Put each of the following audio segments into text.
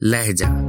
لہجہ۔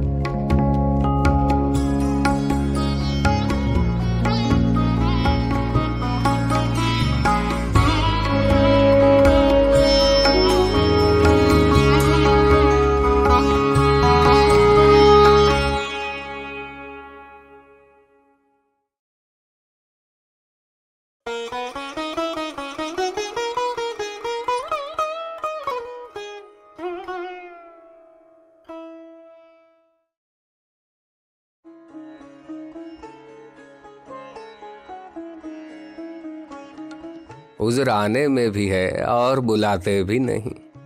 عذر آنے میں بھی ہے اور بلاتے بھی نہیں۔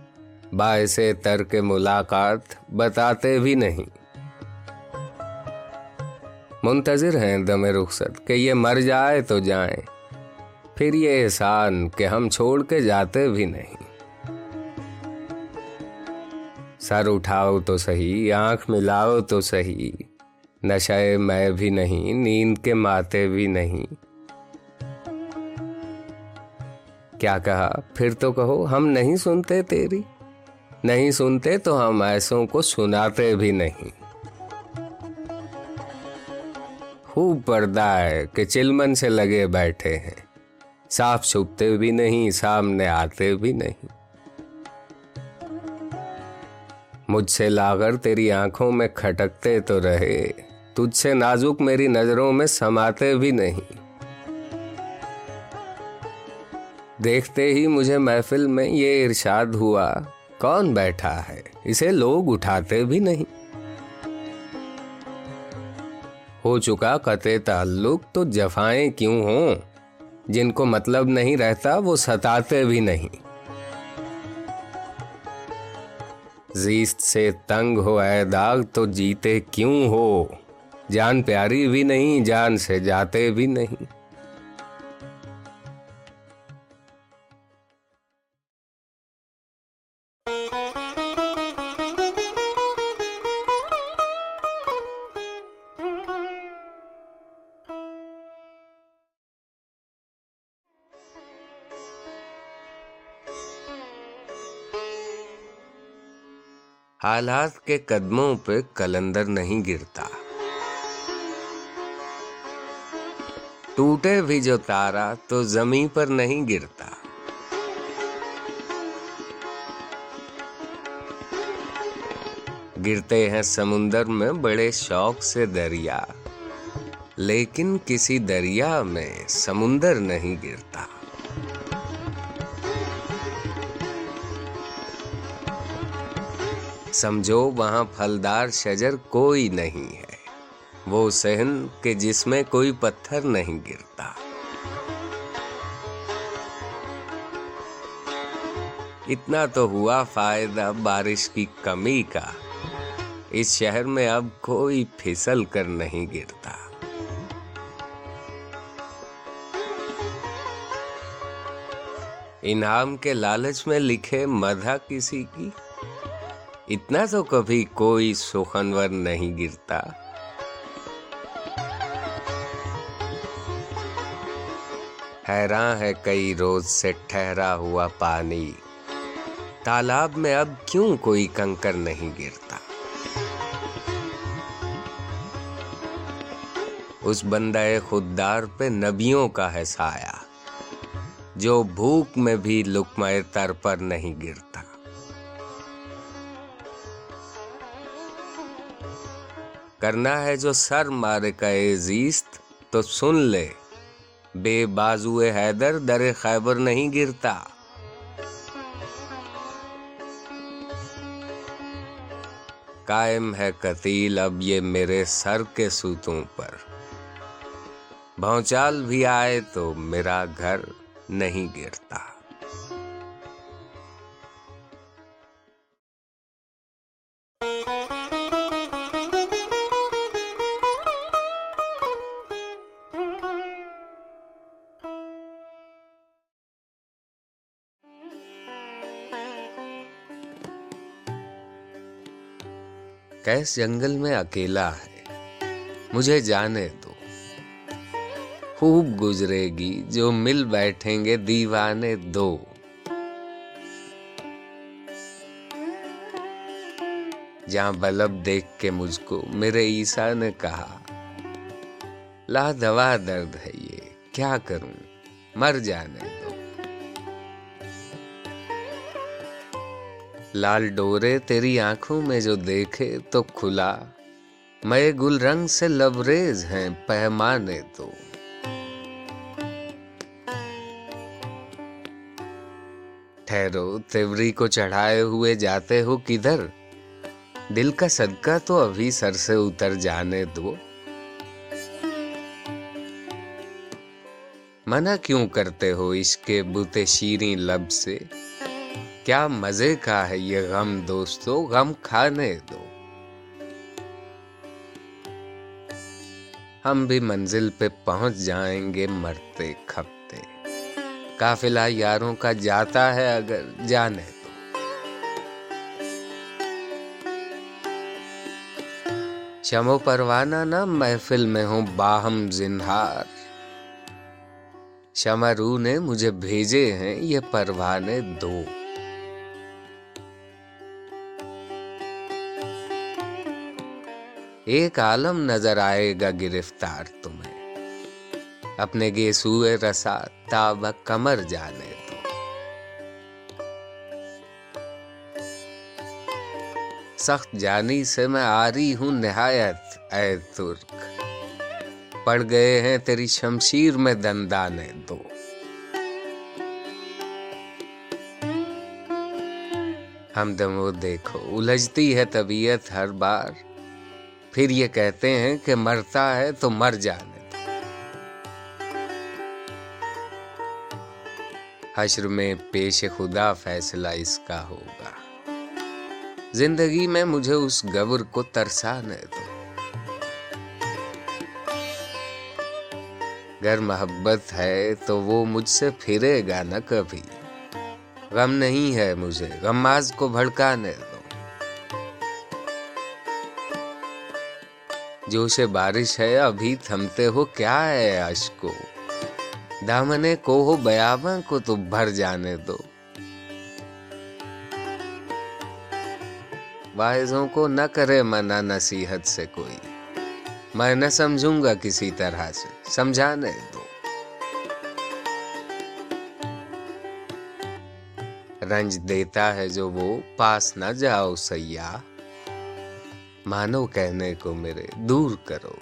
باعث ترک ملاقات بتاتے بھی نہیں۔ منتظر ہیں دم رخصت کہ یہ مر جائے تو جائیں۔ پھر یہ احسان کہ ہم چھوڑ کے جاتے بھی نہیں۔ سر اٹھاؤ تو صحیح، آنکھ ملاؤ تو صحیح۔ نشے میں بھی نہیں، نیند کے ماتے بھی نہیں۔ کیا کہا؟ پھر تو کہو، ہم نہیں سنتے تیری۔ نہیں سنتے تو ہم ایسوں کو سناتے بھی نہیں۔ خوب پردہ ہے کہ چلمن سے لگے بیٹھے ہیں۔ صاف چھپتے بھی نہیں، سامنے آتے بھی نہیں۔ مجھ سے لاغر تیری آنکھوں میں کھٹکتے تو رہے۔ تجھ سے نازک میری نظروں میں سماتے بھی نہیں۔ دیکھتے ہی مجھے محفل میں یہ ارشاد ہوا، کون بیٹھا ہے؟ اسے لوگ اٹھاتے بھی نہیں۔ ہو چکا قطع تعلق، تو جفائیں کیوں ہوں؟ جن کو مطلب نہیں رہتا، وہ ستاتے بھی نہیں۔ زیست سے تنگ ہو، اے داغ، تو جیتے کیوں ہو؟ جان پیاری بھی نہیں، جان سے جاتے بھی نہیں۔ حالات کے قدموں پہ کلندر نہیں گرتا۔ ٹوٹے بھی جو تارا تو زمین پر نہیں گرتا۔ گرتے ہیں سمندر میں بڑے شوق سے دریا، لیکن کسی دریا میں سمندر نہیں گرتا۔ سمجھو، وہاں پھلدار شجر کوئی نہیں ہے۔ وہ سہن کہ جس میں کوئی پتھر نہیں گرتا۔ اتنا تو ہوا فائدہ بارش کی کمی کا۔ اس شہر میں اب کوئی پھسل کر نہیں گرتا۔ انعام کے لالچ میں لکھے مدھا کسی کی؟ اتنا تو کبھی کوئی سخنور نہیں گرتا۔ حیران ہے کئی روز سے ٹھہرا ہوا پانی۔ تالاب میں اب کیوں کوئی کنکر نہیں گرتا؟ اس بندہ خوددار پہ نبیوں کا ہے سایہ۔ جو بھوک میں بھی لکمائے تر پر نہیں گرتا۔ کرنا ہے جو سر مارے کا زیست، تو سن لے۔ بے بازو حیدر، در خیبر نہیں گرتا۔ قائم ہے قتیل اب یہ میرے سر کے سوتوں پر۔ بھونچال بھی آئے تو میرا گھر نہیں گرتا۔ کیس جنگل میں اکیلا ہے۔ مجھے جانے دو۔ خوب گزرے گی جو مل بیٹھیں گے دیوانے دو۔ جہاں بلب دیکھ کے مجھ کو میرے عیسیٰ نے کہا لا دوا درد ہے یہ، کیا کروں؟ مر جانے لال ڈورے تیری آنکھوں میں جو دیکھے تو کھلا۔ میں گل رنگ سے لبریز ہیں پیمانے تو۔ ٹھہرو، تیوری کو چڑھائے ہوئے جاتے ہو کدھر؟ دل کا صدقہ تو ابھی سر سے اتر جانے دو۔ منع کیوں کرتے ہو اس کے بوتے شیریں لب سے؟ کیا مزے کا ہے یہ غم دوستو، غم کھانے دو۔ ہم بھی منزل پہ پہنچ جائیں گے مرتے کھپتے۔ قافلہ یاروں کا جاتا ہے اگر جانے تو شمو پروانہ نہ محفل میں ہوں باہم زنہار۔ شمرو نے مجھے بھیجے ہیں یہ پروانے دو۔ ایک عالم نظر آئے گا گرفتار تمہیں۔ اپنے گیسوئے رسا تاب کمر جانے دو سخت جانی سے میں آری ہوں نہایت، اے ترک۔ پڑ گئے ہیں تیری شمشیر میں دندانے دو۔ ہم دمو دیکھو، الجھتی ہے طبیعت ہر بار۔ پھر یہ کہتے ہیں کہ مرتا ہے تو مر جانے۔ حشر میں پیش خدا فیصلہ اس کا ہوگا۔ زندگی میں مجھے اس گبر کو ترسانے دو۔ گر محبت ہے تو وہ مجھ سے پھرے گا نہ کبھی۔ غم نہیں ہے مجھے، غماز کو بھڑکانے دو۔ جوش بارش ہے، ابھی تھمتے ہو کیا ہے اشک کو؟ دامنے کو ہو بیاباں کو تو بھر جانے دو۔ واعظوں کو نہ کرے منع نصیحت سے کوئی۔ میں نہ سمجھوں گا کسی طرح سے، سمجھانے دو۔ رنج دیتا ہے جو وہ پاس نہ جاؤ سیاح۔ مانو کہنے کو میرے دور کرو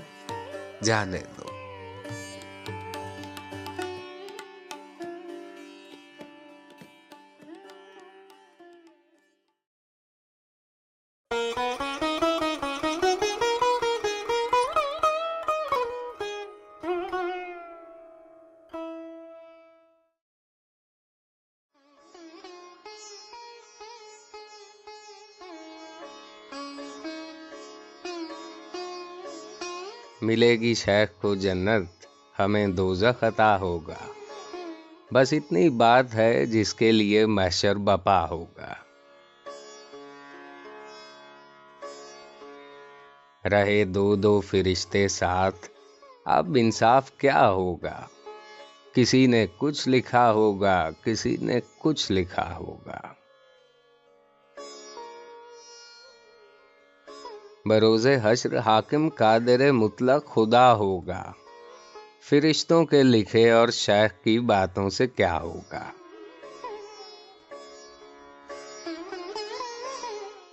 جانے دو۔ ملے گی شیخ کو جنت، ہمیں دوزخ عطا ہوگا۔ بس اتنی بات ہے جس کے لیے محشر بپا ہوگا۔ رہے دو دو فرشتے ساتھ، اب انصاف کیا ہوگا؟ کسی نے کچھ لکھا ہوگا، کسی نے کچھ لکھا ہوگا۔ بروز حشر حاکم قادر مطلق خدا ہوگا۔ فرشتوں کے لکھے اور شیخ کی باتوں سے کیا ہوگا۔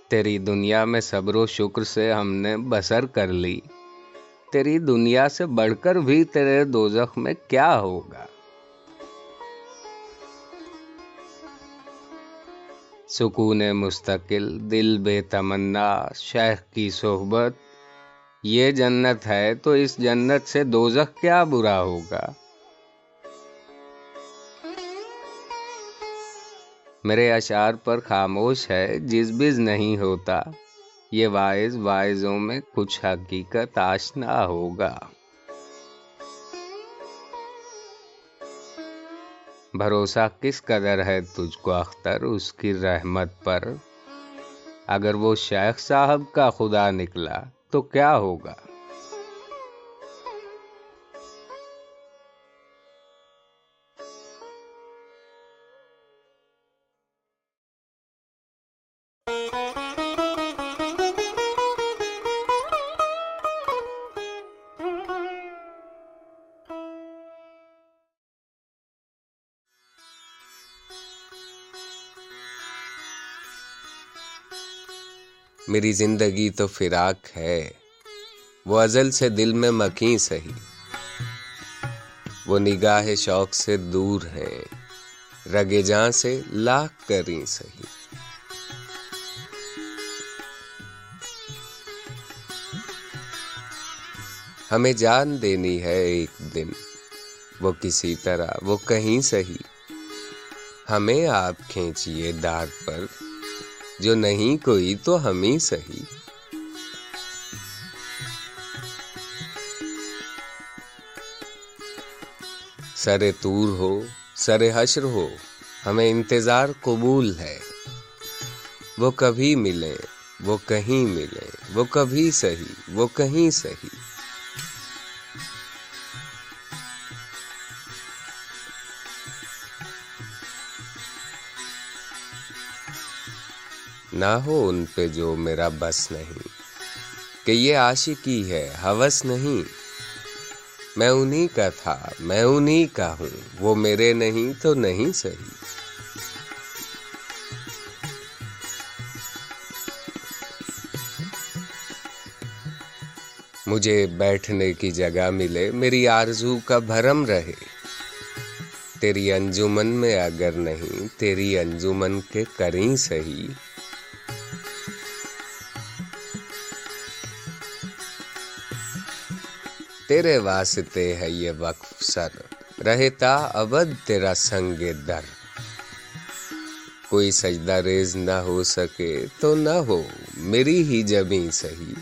تیری دنیا میں صبر و شکر سے ہم نے بسر کر لی۔ تیری دنیا سے بڑھ کر بھی تیرے دوزخ میں کیا ہوگا۔ سکون مستقل، دل بے تمنا، شیخ کی صحبت۔ یہ جنت ہے تو اس جنت سے دوزخ کیا برا ہوگا؟ میرے اشعار پر خاموش ہے، جس بز نہیں ہوتا، یہ وائز وائزوں میں کچھ حقیقت آشنا ہوگا۔ بھروسہ کس قدر ہے تجھ کو اختر اس کی رحمت پر؟ اگر وہ شیخ صاحب کا خدا نکلا تو کیا ہوگا؟ میری زندگی تو فراق ہے۔ وہ ازل سے دل میں مکیں سہی۔ وہ نگاہ شوق سے دور ہیں۔ رگے جاں سے لاکھ کریں سہی۔ ہمیں جان دینی ہے ایک دن۔ وہ کسی طرح وہ کہیں سہی۔ ہمیں آپ کھینچیے دار پر۔ جو نہیں کوئی تو ہم ہی سہی سر تور ہو، سر حشر ہو، ہمیں انتظار قبول ہے۔ وہ کبھی ملیں، وہ کہیں ملیں، وہ کبھی سہی وہ کہیں سہی نہ ہو ان پہ جو میرا بس نہیں، کہ یہ عاشقی ہے، حوث نہیں۔ میں انہی کا تھا، میں انہی کا ہوں، وہ میرے نہیں تو نہیں صحیح۔ مجھے بیٹھنے کی جگہ ملے، میری آرزو کا بھرم رہے۔ تیری انجمن میں اگر نہیں، تیری انجمن کے کریں صحیح۔ تیرے واسطے ہے یہ وقف سر۔ رہتا ابد تیرا سنگ در۔ کوئی سجدہ ریز نہ ہو سکے تو نہ ہو، میری ہی جبیں سہی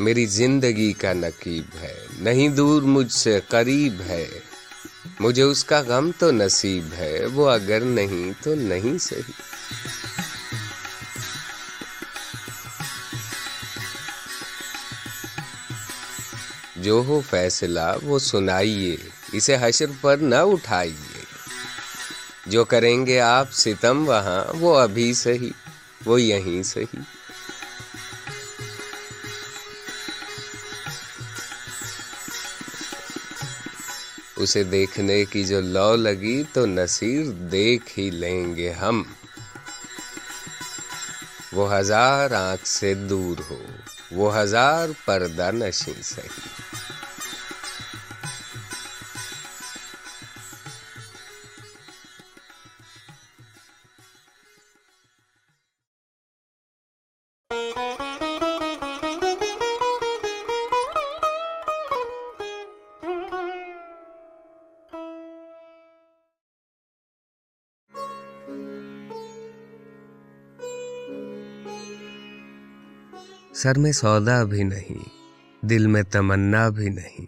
میری زندگی کا نقیب ہے، نہیں دور مجھ سے قریب ہے۔ مجھے اس کا غم تو نصیب ہے، وہ اگر نہیں تو نہیں صحیح۔ جو ہو فیصلہ وہ سنائیے، اسے حشر پر نہ اٹھائیے۔ جو کریں گے آپ ستم وہاں، وہ ابھی سہی وہ یہیں سہی اسے دیکھنے کی جو لو لگی تو نصیر دیکھ ہی لیں گے ہم۔ وہ ہزار آنکھ سے دور ہو، وہ ہزار پردہ نشیں سہی سر میں سودا بھی نہیں، دل میں تمنا بھی نہیں۔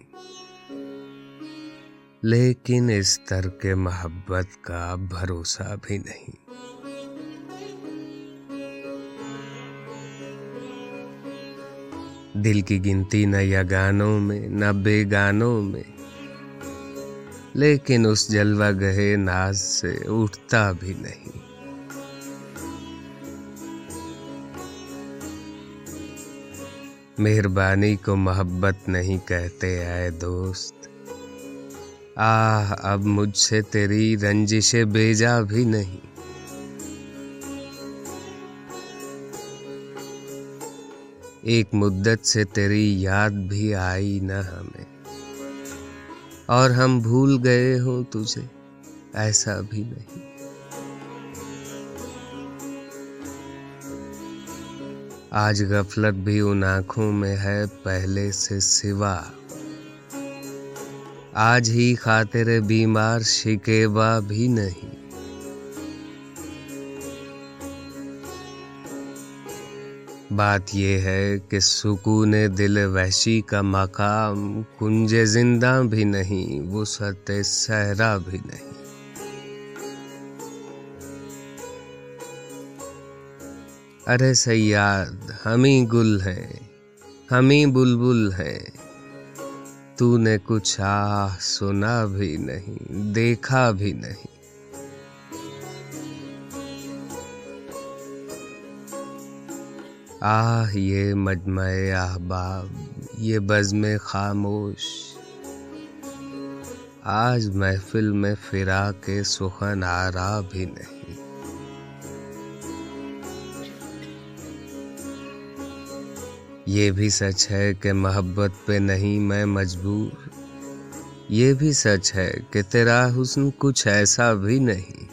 لیکن اس طر کے محبت کا بھروسہ بھی نہیں۔ دل کی گنتی نہ یا گانوں میں، نہ بے گانوں میں۔ لیکن اس جلوہ گہے ناز سے اٹھتا بھی نہیں۔ مہربانی کو محبت نہیں کہتے اے دوست۔ آہ، اب مجھ سے تیری رنجش بیجا بھی نہیں۔ ایک مدت سے تیری یاد بھی آئی نہ ہمیں۔ اور ہم بھول گئے ہوں تجھے، ایسا بھی نہیں۔ آج غفلت بھی ان آنکھوں میں ہے پہلے سے سوا۔ آج ہی خاطر بیمار شکیبا بھی نہیں۔ بات یہ ہے کہ سکون دل وحشی کا مقام کنج زندہ بھی نہیں، وہ ست صحرا بھی نہیں۔ ارے سیاد ہمیں گل ہیں ہمیں بلبل ہیں۔ تو نے کچھ آہ سنا بھی نہیں، دیکھا بھی نہیں۔ آہ، یہ مجمع احباب، یہ بزم خاموش۔ آج محفل میں فرا کے سخن آ رہا بھی نہیں۔ یہ بھی سچ ہے کہ محبت پہ نہیں میں مجبور۔ یہ بھی سچ ہے کہ تیرا حسن کچھ ایسا بھی نہیں۔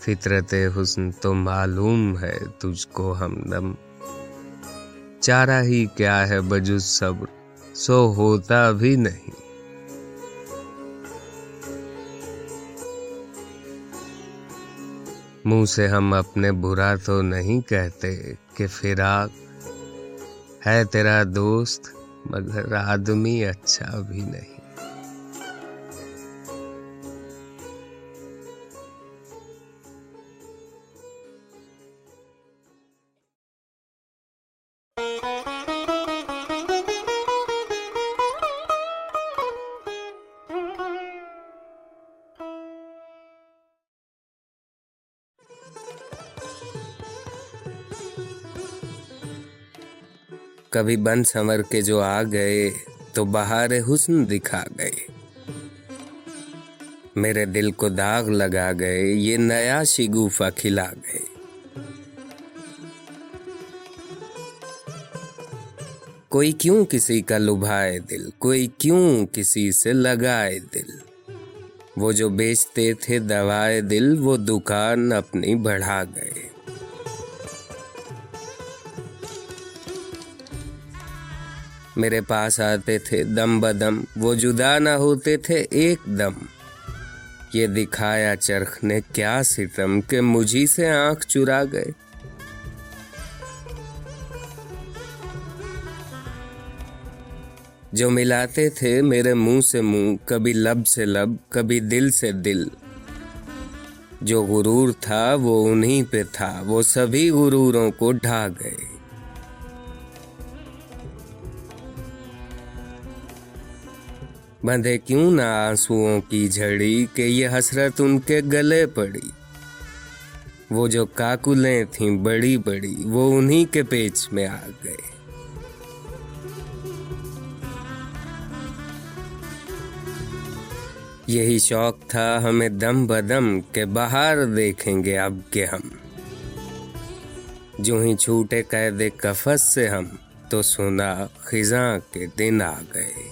فطرت حسن تو معلوم ہے تجھ کو ہم دم چارہ ہی کیا ہے بجز صبر، سو ہوتا بھی نہیں۔ منہ سے ہم اپنے برا تو نہیں کہتے کہ فراق ہے تیرا دوست، مگر آدمی اچھا بھی نہیں۔ کبھی بن سمر کے جو آ گئے تو بہار حسن دکھا گئے۔ میرے دل کو داغ لگا گئے، یہ نیا شگوفا کھلا گئے۔ کوئی کیوں کسی کا لبھائے دل، کوئی کیوں کسی سے لگائے دل؟ وہ جو بیچتے تھے دوائے دل، وہ دکان اپنی بڑھا گئے۔ میرے پاس آتے تھے دم بدم، وہ جدا نہ ہوتے تھے ایک دم۔ یہ دکھایا چرخ نے کیا ستم کہ مجھی سے آنکھ چرا گئے۔ جو ملاتے تھے میرے منہ سے منہ، کبھی لب سے لب، کبھی دل سے دل۔ جو غرور تھا وہ انہی پہ تھا، وہ سبھی غروروں کو ڈھا گئے۔ بندھے کیوں نہ آنسوؤں کی جھڑی کہ یہ حسرت ان کے گلے پڑی۔ وہ جو کاکلیں تھیں بڑی بڑی، وہ انہی کے پیچ میں آ گئے۔ یہی شوق تھا ہمیں دم بدم کہ باہر دیکھیں گے اب کے ہم۔ جو ہی چھوٹے قید کفس سے ہم تو سنا خزاں کے دن آ گئے۔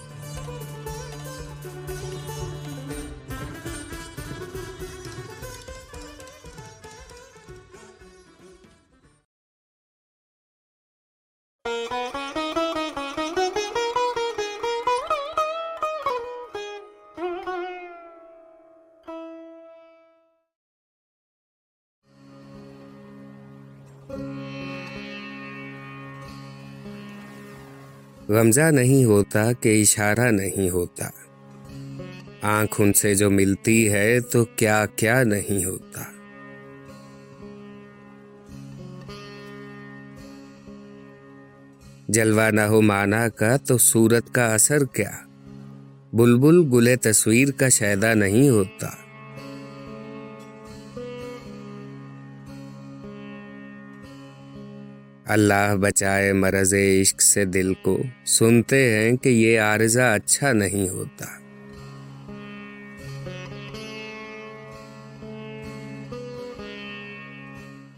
غمزہ نہیں ہوتا کہ اشارہ نہیں ہوتا۔ آنکھ ان سے جو ملتی ہے تو کیا کیا نہیں ہوتا۔ جلوہ نہ ہو مانا کا تو صورت کا اثر کیا۔ بلبل گلے تصویر کا شیدا نہیں ہوتا۔ اللہ بچائے مرض عشق سے دل کو، سنتے ہیں کہ یہ عارضہ اچھا نہیں ہوتا۔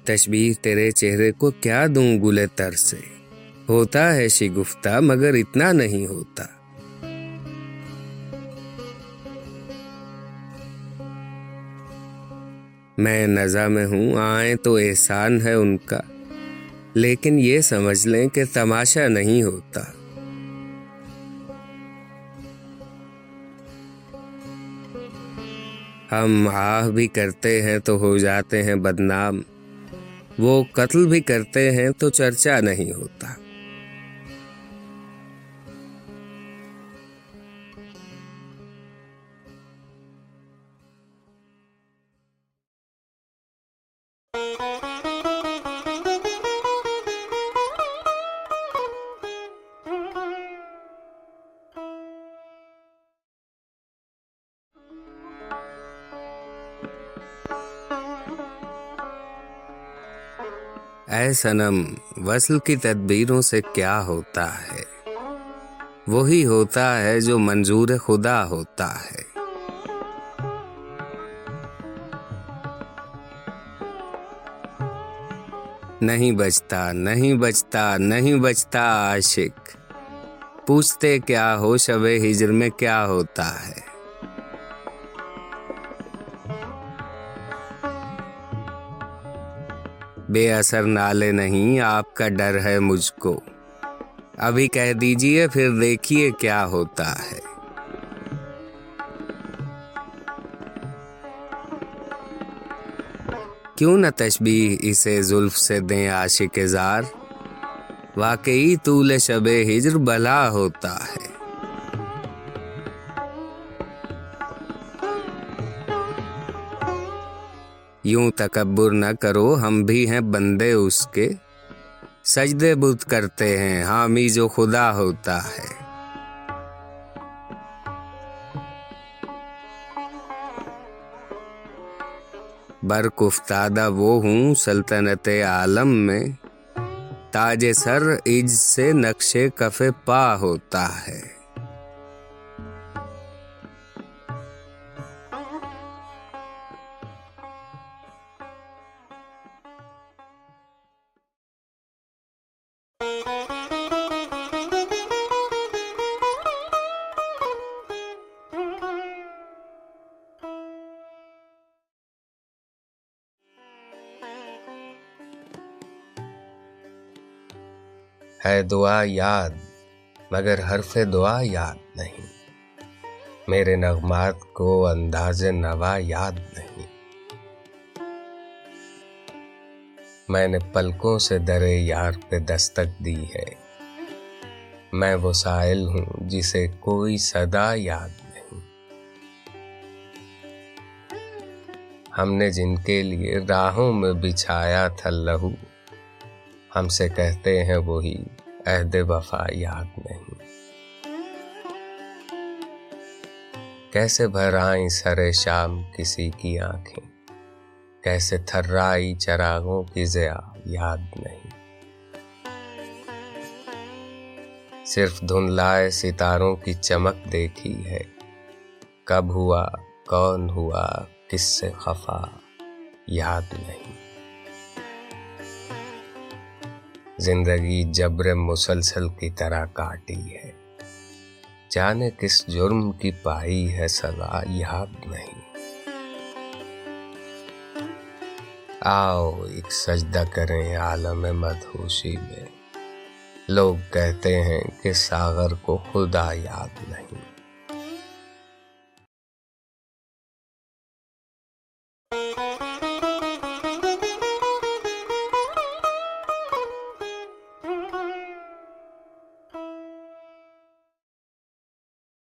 تشبیح تیرے چہرے کو کیا دوں گلے تر سے؟ ہوتا ہے شگفتہ مگر اتنا نہیں ہوتا۔ میں نزا میں ہوں، آئیں تو احسان ہے ان کا۔ لیکن یہ سمجھ لیں کہ تماشا نہیں ہوتا۔ ہم آہ بھی کرتے ہیں تو ہو جاتے ہیں بدنام۔ وہ قتل بھی کرتے ہیں تو چرچا نہیں ہوتا۔ اے سنم وصل کی تدبیروں سے کیا ہوتا ہے؟ وہی ہوتا ہے جو منظور خدا ہوتا ہے۔ نہیں بچتا نہیں بچتا نہیں بچتا عاشق۔ پوچھتے کیا ہو شب ہجر میں کیا ہوتا ہے؟ بے اثر نالے نہیں، آپ کا ڈر ہے مجھ کو۔ ابھی کہہ دیجیے، پھر دیکھیے کیا ہوتا ہے۔ کیوں نہ تشبیح اسے زلف سے دیں عاشق زار؟ واقعی طول شب ہجر بلا ہوتا ہے۔ یوں تکبر نہ کرو، ہم بھی ہیں بندے اس کے۔ سجدے بدھ کرتے ہیں، حامی جو خدا ہوتا ہے۔ برق افتادہ وہ ہوں سلطنت عالم میں۔ تاج سر عج سے نقش کف پا ہوتا ہے۔ ہے دعا یاد، مگر حرف دعا یاد نہیں۔ میرے نغمات کو انداز نوا یاد نہیں۔ میں نے پلکوں سے درے یار پہ دستک دی ہے۔ میں وہ سائل ہوں جسے کوئی صدا یاد نہیں۔ ہم نے جن کے لیے راہوں میں بچھایا تھا لہو، ہم سے کہتے ہیں وہی عہد وفا یاد نہیں۔ کیسے بھر آئی سر شام کسی کی آنکھیں؟ کیسے تھرائی چراغوں کی ضیا یاد نہیں۔ صرف دھنلائے ستاروں کی چمک دیکھی ہے۔ کب ہوا، کون ہوا، کس سے خفا، یاد نہیں۔ زندگی جبر مسلسل کی طرح کاٹی ہے۔ جانے کس جرم کی پائی ہے سزا، یاد نہیں۔ آؤ ایک سجدہ کریں عالم مدہوشی میں۔ لوگ کہتے ہیں کہ ساغر کو خدا یاد نہیں۔